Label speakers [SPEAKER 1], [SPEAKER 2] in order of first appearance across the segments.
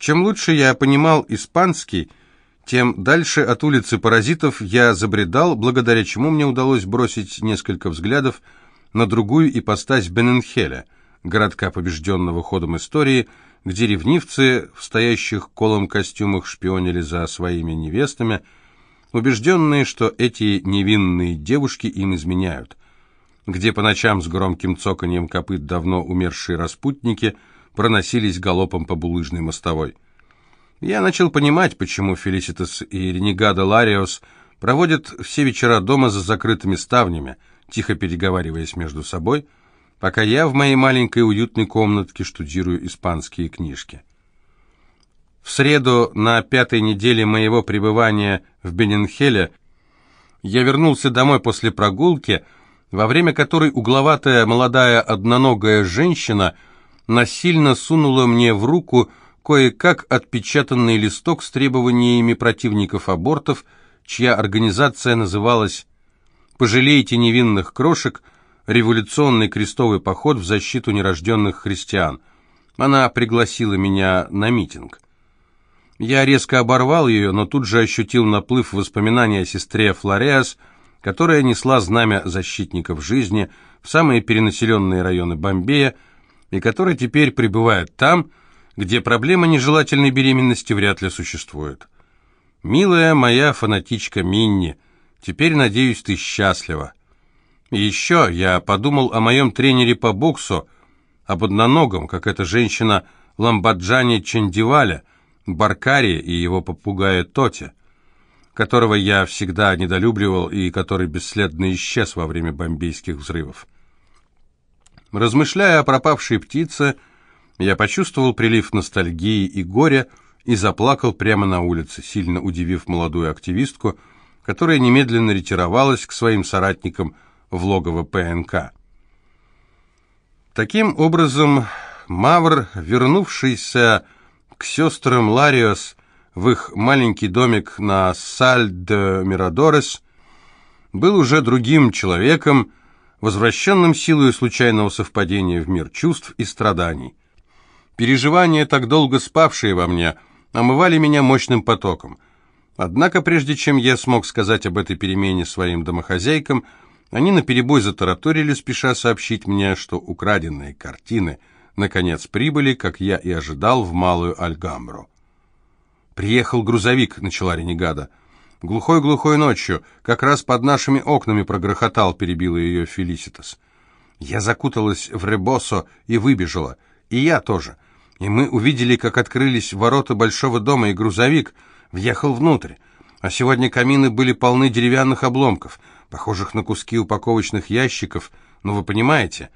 [SPEAKER 1] Чем лучше я понимал испанский, тем дальше от улицы паразитов я забредал, благодаря чему мне удалось бросить несколько взглядов на другую ипостась Бененхеля, городка, побежденного ходом истории, где ревнивцы в стоящих колом костюмах шпионили за своими невестами, убежденные, что эти невинные девушки им изменяют, где по ночам с громким цоканьем копыт давно умершие распутники проносились галопом по булыжной мостовой. Я начал понимать, почему Фелиситас и Ренегада Лариос проводят все вечера дома за закрытыми ставнями, тихо переговариваясь между собой, пока я в моей маленькой уютной комнатке штудирую испанские книжки. В среду на пятой неделе моего пребывания в Бененхеле я вернулся домой после прогулки, во время которой угловатая молодая одноногая женщина насильно сунула мне в руку кое-как отпечатанный листок с требованиями противников абортов, чья организация называлась «Пожалейте невинных крошек. Революционный крестовый поход в защиту нерожденных христиан». Она пригласила меня на митинг. Я резко оборвал ее, но тут же ощутил наплыв воспоминаний о сестре Флореас, которая несла знамя защитников жизни в самые перенаселенные районы Бомбея, и которая теперь пребывает там, где проблема нежелательной беременности вряд ли существует. «Милая моя фанатичка Минни, теперь, надеюсь, ты счастлива». Еще я подумал о моем тренере по боксу, об одноногом, как эта женщина Ламбаджане Чендиваля, Баркари и его попугая Тоте, которого я всегда недолюбливал и который бесследно исчез во время бомбейских взрывов. Размышляя о пропавшей птице, я почувствовал прилив ностальгии и горя и заплакал прямо на улице, сильно удивив молодую активистку, которая немедленно ретировалась к своим соратникам в логово ПНК. Таким образом, Мавр, вернувшийся к сестрам Лариос в их маленький домик на Саль-де-Мирадорес, был уже другим человеком, возвращенным силой случайного совпадения в мир чувств и страданий. Переживания, так долго спавшие во мне, омывали меня мощным потоком. Однако, прежде чем я смог сказать об этой перемене своим домохозяйкам, они наперебой затараторили, спеша сообщить мне, что украденные картины наконец прибыли, как я и ожидал, в Малую Альгамбру. «Приехал грузовик», — начала ренегада. «Глухой-глухой ночью, как раз под нашими окнами прогрохотал», — перебила ее Фелиситас. Я закуталась в ребосо и выбежала. И я тоже и мы увидели, как открылись ворота большого дома, и грузовик въехал внутрь. А сегодня камины были полны деревянных обломков, похожих на куски упаковочных ящиков. Ну, вы понимаете,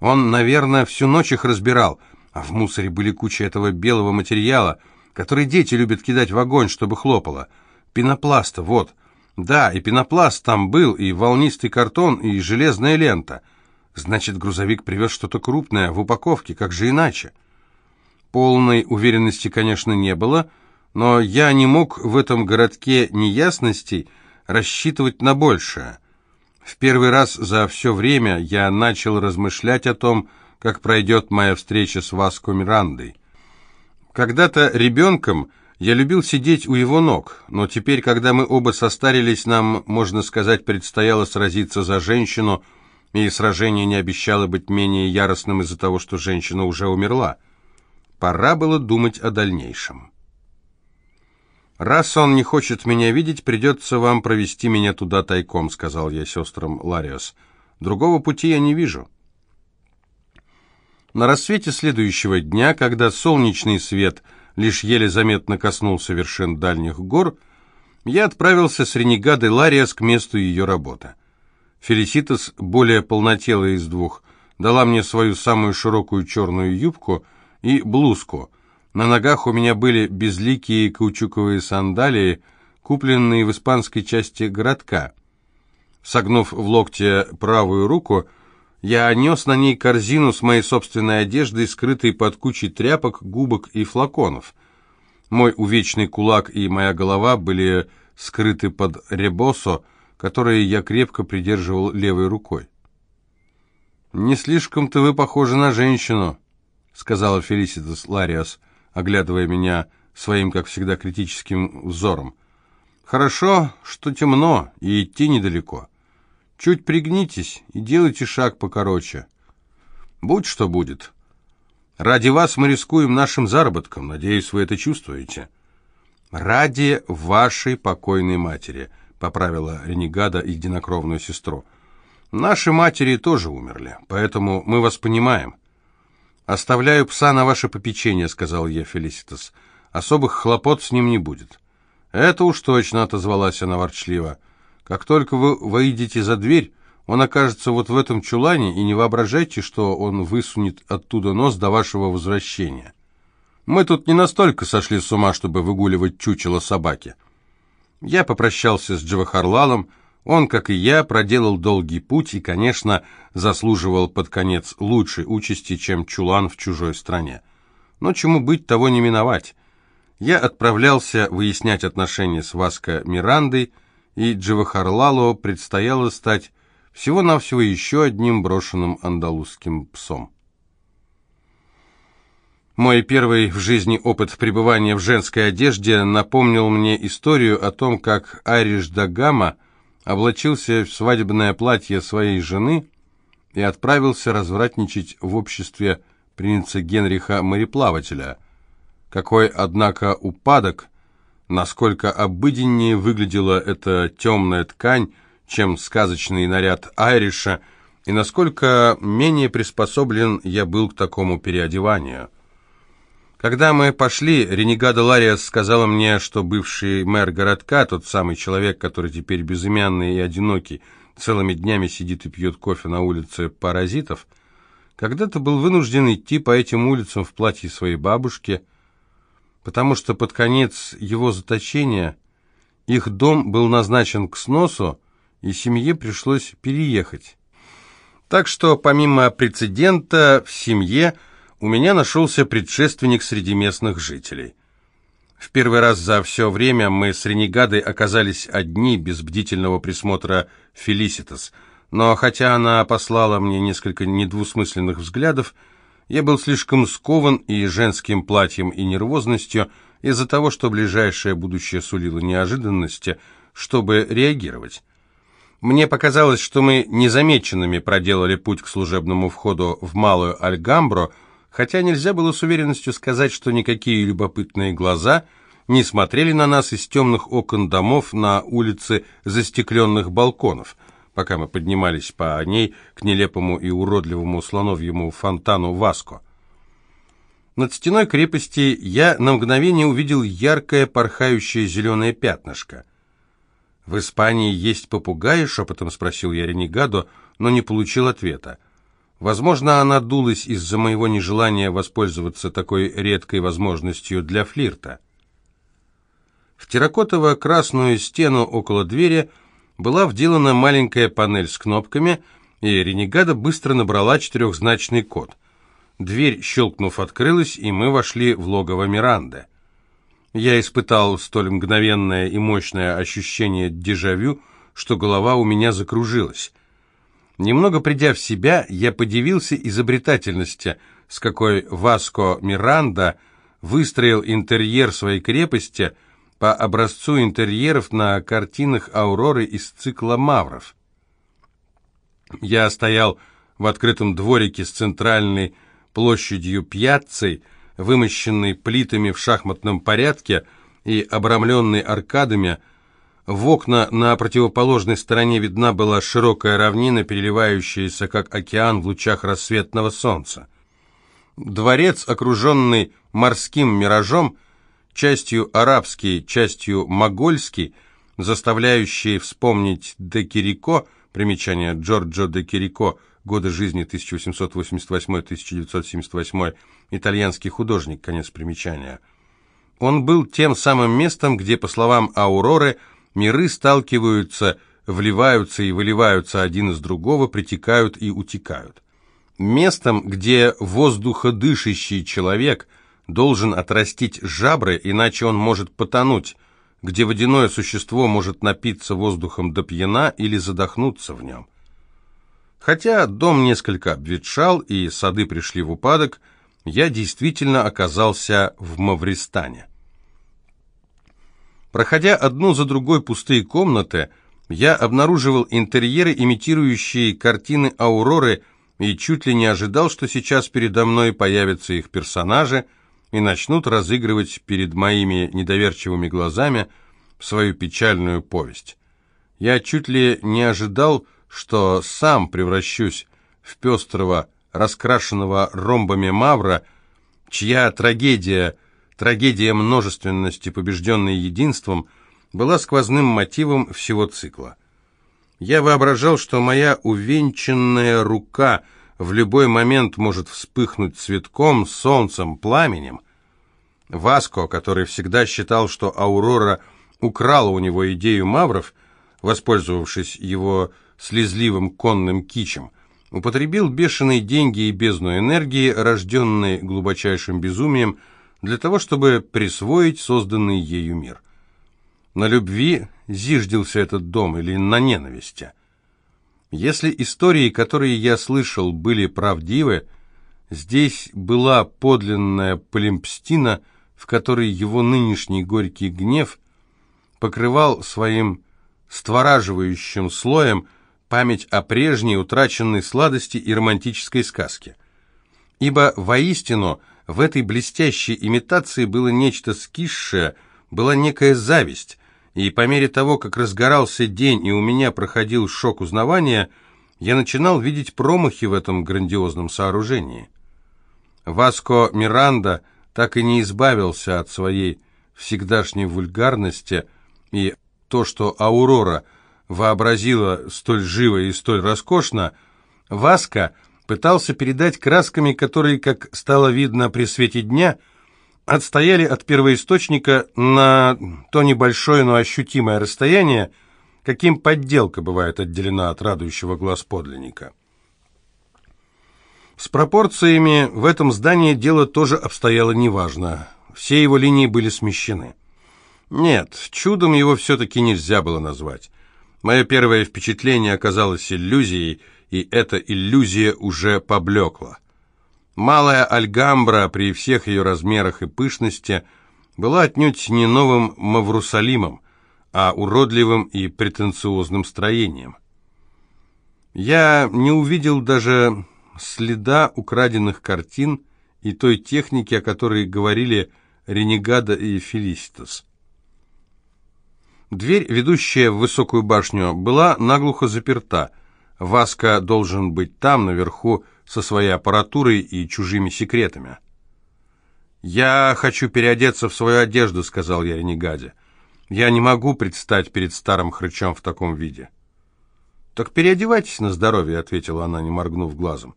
[SPEAKER 1] он, наверное, всю ночь их разбирал, а в мусоре были куча этого белого материала, который дети любят кидать в огонь, чтобы хлопало. Пенопласта, вот. Да, и пенопласт там был, и волнистый картон, и железная лента. Значит, грузовик привез что-то крупное, в упаковке, как же иначе? Полной уверенности, конечно, не было, но я не мог в этом городке неясностей рассчитывать на большее. В первый раз за все время я начал размышлять о том, как пройдет моя встреча с Васко Мирандой. Когда-то ребенком я любил сидеть у его ног, но теперь, когда мы оба состарились, нам, можно сказать, предстояло сразиться за женщину, и сражение не обещало быть менее яростным из-за того, что женщина уже умерла. Пора было думать о дальнейшем. «Раз он не хочет меня видеть, придется вам провести меня туда тайком», — сказал я сестрам Лариос. «Другого пути я не вижу». На рассвете следующего дня, когда солнечный свет лишь еле заметно коснулся вершин дальних гор, я отправился с ренегадой Лариас к месту ее работы. Фелиситас, более полнотелая из двух, дала мне свою самую широкую черную юбку — и блузку. На ногах у меня были безликие каучуковые сандалии, купленные в испанской части городка. Согнув в локте правую руку, я нес на ней корзину с моей собственной одеждой, скрытой под кучей тряпок, губок и флаконов. Мой увечный кулак и моя голова были скрыты под ребосо, которое я крепко придерживал левой рукой. «Не слишком-то вы похожи на женщину», — сказала Фелиситас Лариос, оглядывая меня своим, как всегда, критическим взором. «Хорошо, что темно, и идти недалеко. Чуть пригнитесь и делайте шаг покороче. Будь что будет. Ради вас мы рискуем нашим заработком, надеюсь, вы это чувствуете». «Ради вашей покойной матери», — поправила ренегада единокровную сестру. «Наши матери тоже умерли, поэтому мы вас понимаем». «Оставляю пса на ваше попечение», — сказал я Фелиситас. «Особых хлопот с ним не будет». «Это уж точно», — отозвалась она ворчливо. «Как только вы выйдете за дверь, он окажется вот в этом чулане, и не воображайте, что он высунет оттуда нос до вашего возвращения». Мы тут не настолько сошли с ума, чтобы выгуливать чучело собаки. Я попрощался с Джавахарлалом. Он, как и я, проделал долгий путь и, конечно, заслуживал под конец лучшей участи, чем чулан в чужой стране. Но чему быть, того не миновать. Я отправлялся выяснять отношения с Васко Мирандой, и Джавахарлалу предстояло стать всего-навсего еще одним брошенным андалузским псом. Мой первый в жизни опыт пребывания в женской одежде напомнил мне историю о том, как Ариш Дагама облачился в свадебное платье своей жены и отправился развратничать в обществе принца Генриха мореплавателя. Какой, однако, упадок, насколько обыденнее выглядела эта темная ткань, чем сказочный наряд Айриша, и насколько менее приспособлен я был к такому переодеванию. Когда мы пошли, ренегада Лариас сказала мне, что бывший мэр городка, тот самый человек, который теперь безымянный и одинокий, целыми днями сидит и пьет кофе на улице паразитов, когда-то был вынужден идти по этим улицам в платье своей бабушки, потому что под конец его заточения их дом был назначен к сносу, и семье пришлось переехать. Так что помимо прецедента в семье – у меня нашелся предшественник среди местных жителей. В первый раз за все время мы с Ренегадой оказались одни, без бдительного присмотра Фелиситас, но хотя она послала мне несколько недвусмысленных взглядов, я был слишком скован и женским платьем, и нервозностью из-за того, что ближайшее будущее сулило неожиданности, чтобы реагировать. Мне показалось, что мы незамеченными проделали путь к служебному входу в Малую Альгамбро, хотя нельзя было с уверенностью сказать, что никакие любопытные глаза не смотрели на нас из темных окон домов на улице застекленных балконов, пока мы поднимались по ней к нелепому и уродливому слоновьему фонтану Васко. Над стеной крепости я на мгновение увидел яркое порхающее зеленое пятнышко. «В Испании есть попугаи?» — шепотом спросил я Ренегаду, но не получил ответа. Возможно, она дулась из-за моего нежелания воспользоваться такой редкой возможностью для флирта. В терракотово-красную стену около двери была вделана маленькая панель с кнопками, и Ренегада быстро набрала четырехзначный код. Дверь, щелкнув, открылась, и мы вошли в логово Миранды. Я испытал столь мгновенное и мощное ощущение дежавю, что голова у меня закружилась. Немного придя в себя, я подивился изобретательности, с какой Васко Миранда выстроил интерьер своей крепости по образцу интерьеров на картинах Ауроры из цикла «Мавров». Я стоял в открытом дворике с центральной площадью пьяццей, вымощенной плитами в шахматном порядке и обрамленной аркадами, в окна на противоположной стороне видна была широкая равнина, переливающаяся, как океан в лучах рассветного солнца. Дворец, окруженный морским миражом, частью арабский, частью могольский, заставляющий вспомнить де Кирико, примечание Джорджо де Кирико, годы жизни 1888-1978, итальянский художник, конец примечания. Он был тем самым местом, где, по словам Ауроры, Миры сталкиваются, вливаются и выливаются один из другого, притекают и утекают. Местом, где воздуходышащий человек должен отрастить жабры, иначе он может потонуть, где водяное существо может напиться воздухом до пьяна или задохнуться в нем. Хотя дом несколько обветшал и сады пришли в упадок, я действительно оказался в Мавристане. Проходя одну за другой пустые комнаты, я обнаруживал интерьеры, имитирующие картины Ауроры, и чуть ли не ожидал, что сейчас передо мной появятся их персонажи и начнут разыгрывать перед моими недоверчивыми глазами свою печальную повесть. Я чуть ли не ожидал, что сам превращусь в пестрого, раскрашенного ромбами мавра, чья трагедия, трагедия множественности, побежденной единством, была сквозным мотивом всего цикла. Я воображал, что моя увенчанная рука в любой момент может вспыхнуть цветком, солнцем, пламенем. Васко, который всегда считал, что Аурора украла у него идею мавров, воспользовавшись его слезливым конным кичем, употребил бешеные деньги и бездну энергии, рожденные глубочайшим безумием, для того, чтобы присвоить созданный ею мир. На любви зиждился этот дом или на ненависти? Если истории, которые я слышал, были правдивы, здесь была подлинная Полимпстина, в которой его нынешний горький гнев покрывал своим створаживающим слоем память о прежней утраченной сладости и романтической сказке. Ибо воистину в этой блестящей имитации было нечто скисшее, была некая зависть, и по мере того, как разгорался день и у меня проходил шок узнавания, я начинал видеть промахи в этом грандиозном сооружении. Васко Миранда так и не избавился от своей всегдашней вульгарности, и то, что Аурора вообразила столь живо и столь роскошно, Васко пытался передать красками, которые, как стало видно при свете дня, отстояли от первоисточника на то небольшое, но ощутимое расстояние, каким подделка бывает отделена от радующего глаз подлинника. С пропорциями в этом здании дело тоже обстояло неважно. Все его линии были смещены. Нет, чудом его все-таки нельзя было назвать. Мое первое впечатление оказалось иллюзией, и эта иллюзия уже поблекла. Малая Альгамбра при всех ее размерах и пышности была отнюдь не новым Маврусалимом, а уродливым и претенциозным строением. Я не увидел даже следа украденных картин и той техники, о которой говорили Ренегада и Фелиситас. Дверь, ведущая в высокую башню, была наглухо заперта. Васка должен быть там, наверху, со своей аппаратурой и чужими секретами. «Я хочу переодеться в свою одежду», — сказал я Ренегаде. «Я не могу предстать перед старым хрычом в таком виде». «Так переодевайтесь на здоровье», — ответила она, не моргнув глазом.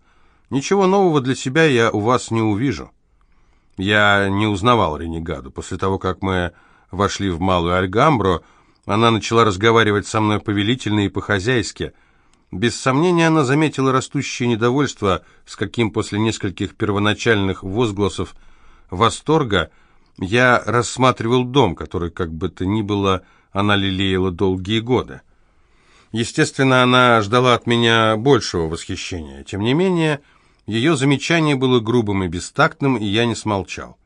[SPEAKER 1] «Ничего нового для себя я у вас не увижу». Я не узнавал Ренегаду. После того, как мы вошли в Малую Альгамбру, она начала разговаривать со мной повелительно и по-хозяйски — без сомнения, она заметила растущее недовольство, с каким после нескольких первоначальных возгласов восторга я рассматривал дом, который, как бы то ни было, она лелеяла долгие годы. Естественно, она ждала от меня большего восхищения. Тем не менее, ее замечание было грубым и бестактным, и я не смолчал.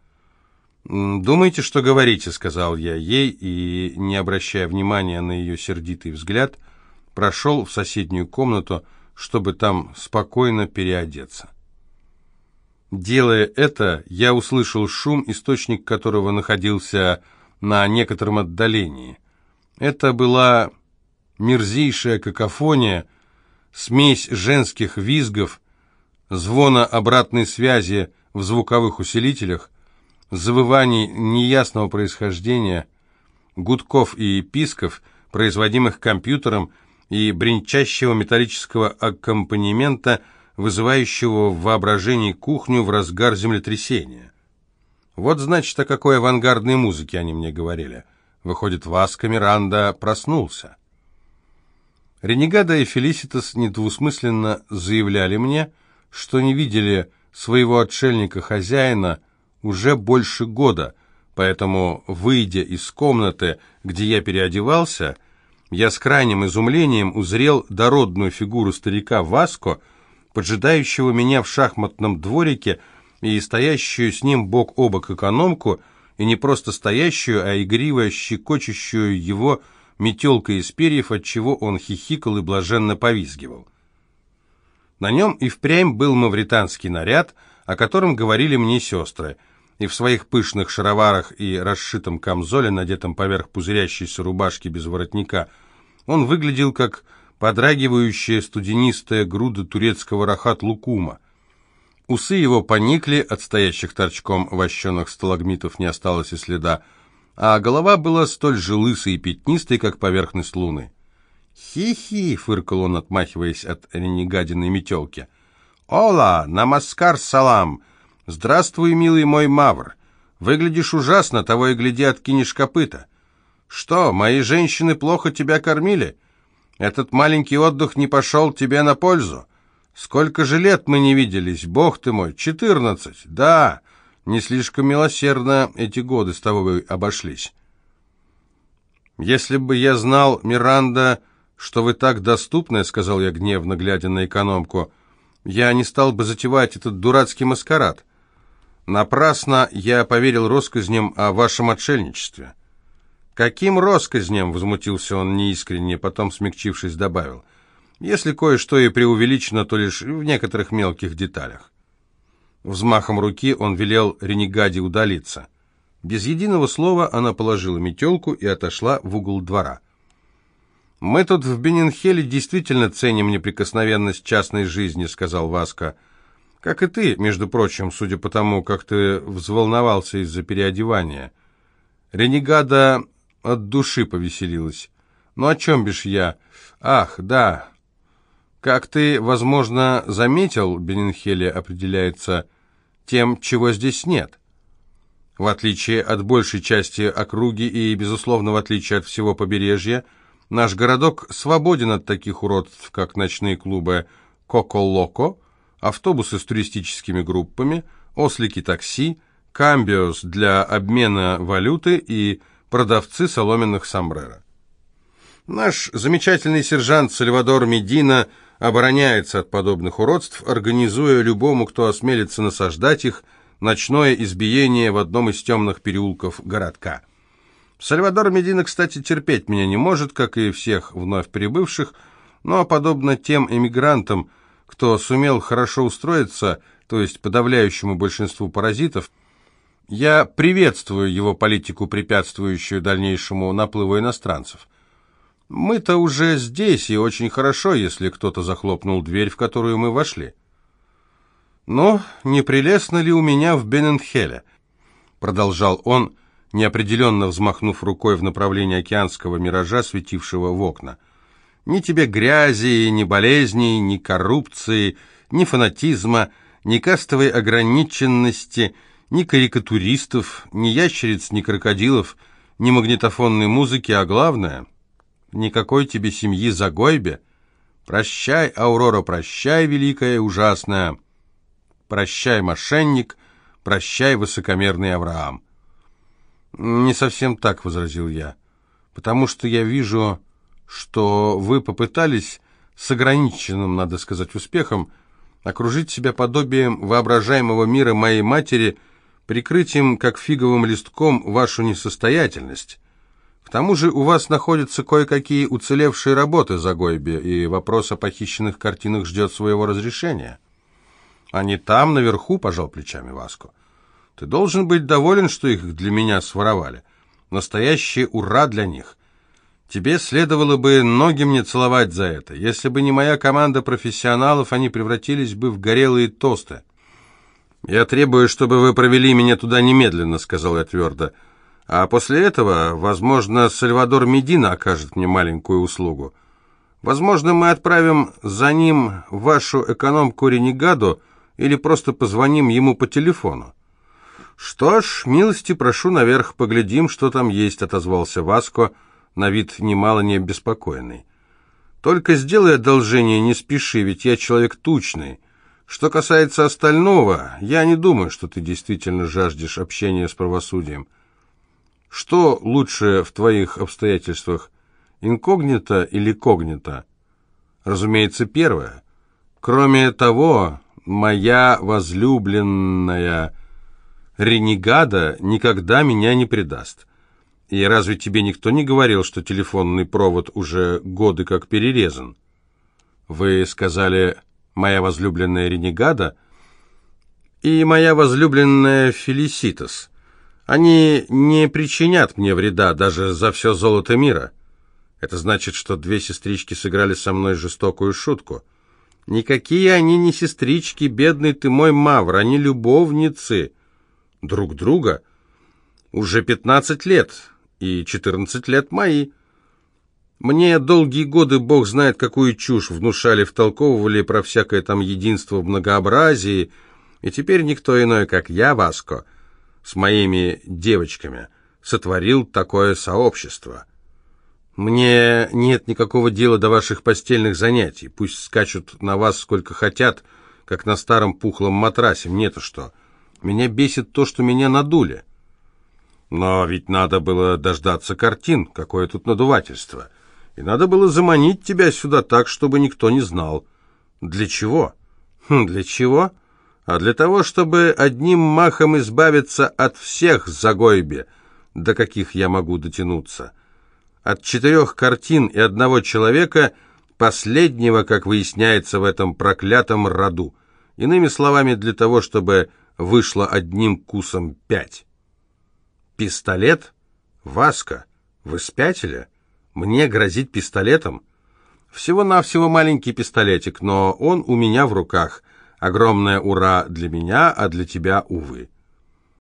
[SPEAKER 1] «Думаете, что говорите», — сказал я ей, и, не обращая внимания на ее сердитый взгляд, — прошел в соседнюю комнату, чтобы там спокойно переодеться. Делая это, я услышал шум, источник которого находился на некотором отдалении. Это была мерзейшая какофония, смесь женских визгов, звона обратной связи в звуковых усилителях, завываний неясного происхождения, гудков и писков, производимых компьютером, и бренчащего металлического аккомпанемента, вызывающего в воображении кухню в разгар землетрясения. Вот, значит, о какой авангардной музыке они мне говорили. Выходит, Васко Миранда проснулся. Ренегада и Фелиситас недвусмысленно заявляли мне, что не видели своего отшельника-хозяина уже больше года, поэтому, выйдя из комнаты, где я переодевался, я с крайним изумлением узрел дородную фигуру старика Васко, поджидающего меня в шахматном дворике и стоящую с ним бок о бок экономку, и не просто стоящую, а игриво щекочущую его метелкой из перьев, от чего он хихикал и блаженно повизгивал. На нем и впрямь был мавританский наряд, о котором говорили мне сестры, и в своих пышных шароварах и расшитом камзоле, надетом поверх пузырящейся рубашки без воротника, он выглядел как подрагивающая студенистая груда турецкого рахат-лукума. Усы его поникли, от стоящих торчком вощеных сталагмитов не осталось и следа, а голова была столь же лысой и пятнистой, как поверхность луны. «Хи-хи!» — фыркал он, отмахиваясь от ренегадиной метелки. «Ола! Намаскар салам! Здравствуй, милый мой мавр! Выглядишь ужасно, того и гляди, откинешь копыта. Что, мои женщины плохо тебя кормили? Этот маленький отдых не пошел тебе на пользу? Сколько же лет мы не виделись, бог ты мой, четырнадцать, да!» Не слишком милосердно эти годы с тобой обошлись. Если бы я знал, Миранда, что вы так доступны, сказал я гневно, глядя на экономку, я не стал бы затевать этот дурацкий маскарад. Напрасно я поверил россказням о вашем отшельничестве. «Каким россказням?» — возмутился он неискренне, потом, смягчившись, добавил. «Если кое-что и преувеличено, то лишь в некоторых мелких деталях». Взмахом руки он велел ренегаде удалиться. Без единого слова она положила метелку и отошла в угол двора. «Мы тут в Бенинхеле действительно ценим неприкосновенность частной жизни», — сказал Васка. «Как и ты, между прочим, судя по тому, как ты взволновался из-за переодевания». Ренегада от души повеселилась. «Ну о чем бишь я? Ах, да. Как ты, возможно, заметил, Бенинхеле определяется тем, чего здесь нет. В отличие от большей части округи и, безусловно, в отличие от всего побережья, наш городок свободен от таких уродств, как ночные клубы «Коко-Локо», автобусы с туристическими группами, ослики-такси, камбиос для обмена валюты и продавцы соломенных сомбреро. Наш замечательный сержант Сальвадор Медина – обороняется от подобных уродств, организуя любому, кто осмелится насаждать их, ночное избиение в одном из темных переулков городка. Сальвадор Медина, кстати, терпеть меня не может, как и всех вновь прибывших, но, подобно тем эмигрантам, кто сумел хорошо устроиться, то есть подавляющему большинству паразитов, я приветствую его политику, препятствующую дальнейшему наплыву иностранцев. Мы-то уже здесь, и очень хорошо, если кто-то захлопнул дверь, в которую мы вошли. Но не прелестно ли у меня в Бененхеле? Продолжал он, неопределенно взмахнув рукой в направлении океанского миража, светившего в окна. Ни тебе грязи, ни болезней, ни коррупции, ни фанатизма, ни кастовой ограниченности, ни карикатуристов, ни ящериц, ни крокодилов, ни магнитофонной музыки, а главное — никакой тебе семьи Загойбе. Прощай, Аурора, прощай, великая и ужасная. Прощай, мошенник, прощай, высокомерный Авраам. Не совсем так, возразил я, потому что я вижу, что вы попытались с ограниченным, надо сказать, успехом окружить себя подобием воображаемого мира моей матери, прикрытием, как фиговым листком, вашу несостоятельность. К тому же у вас находятся кое-какие уцелевшие работы за Гойби, и вопрос о похищенных картинах ждет своего разрешения. Они там, наверху, пожал плечами Васко. Ты должен быть доволен, что их для меня своровали. Настоящее ура для них. Тебе следовало бы ноги мне целовать за это. Если бы не моя команда профессионалов, они превратились бы в горелые тосты. «Я требую, чтобы вы провели меня туда немедленно», — сказал я твердо. А после этого, возможно, Сальвадор Медина окажет мне маленькую услугу. Возможно, мы отправим за ним вашу экономку-ренегаду или просто позвоним ему по телефону. «Что ж, милости прошу наверх, поглядим, что там есть», — отозвался Васко, на вид немало не беспокойный. «Только сделай одолжение, не спеши, ведь я человек тучный. Что касается остального, я не думаю, что ты действительно жаждешь общения с правосудием. Что лучше в твоих обстоятельствах, инкогнито или когнито? Разумеется, первое. Кроме того, моя возлюбленная ренегада никогда меня не предаст. И разве тебе никто не говорил, что телефонный провод уже годы как перерезан? Вы сказали «моя возлюбленная ренегада» и «моя возлюбленная Фелиситас». Они не причинят мне вреда даже за все золото мира. Это значит, что две сестрички сыграли со мной жестокую шутку. Никакие они не сестрички, бедный ты мой Мавр, они любовницы друг друга. Уже пятнадцать лет, и четырнадцать лет мои. Мне долгие годы, бог знает, какую чушь внушали, втолковывали про всякое там единство в многообразии, и теперь никто иной, как я, Васко, с моими девочками, сотворил такое сообщество». Мне нет никакого дела до ваших постельных занятий. Пусть скачут на вас сколько хотят, как на старом пухлом матрасе. Мне-то что? Меня бесит то, что меня надули. Но ведь надо было дождаться картин. Какое тут надувательство. И надо было заманить тебя сюда так, чтобы никто не знал. Для чего? Хм, для чего? А для того, чтобы одним махом избавиться от всех загойбе, до каких я могу дотянуться. От четырех картин и одного человека, последнего, как выясняется в этом проклятом роду. Иными словами, для того, чтобы вышло одним кусом пять. Пистолет? Васка, вы спятили? Мне грозить пистолетом? Всего-навсего маленький пистолетик, но он у меня в руках. Огромное ура для меня, а для тебя, увы.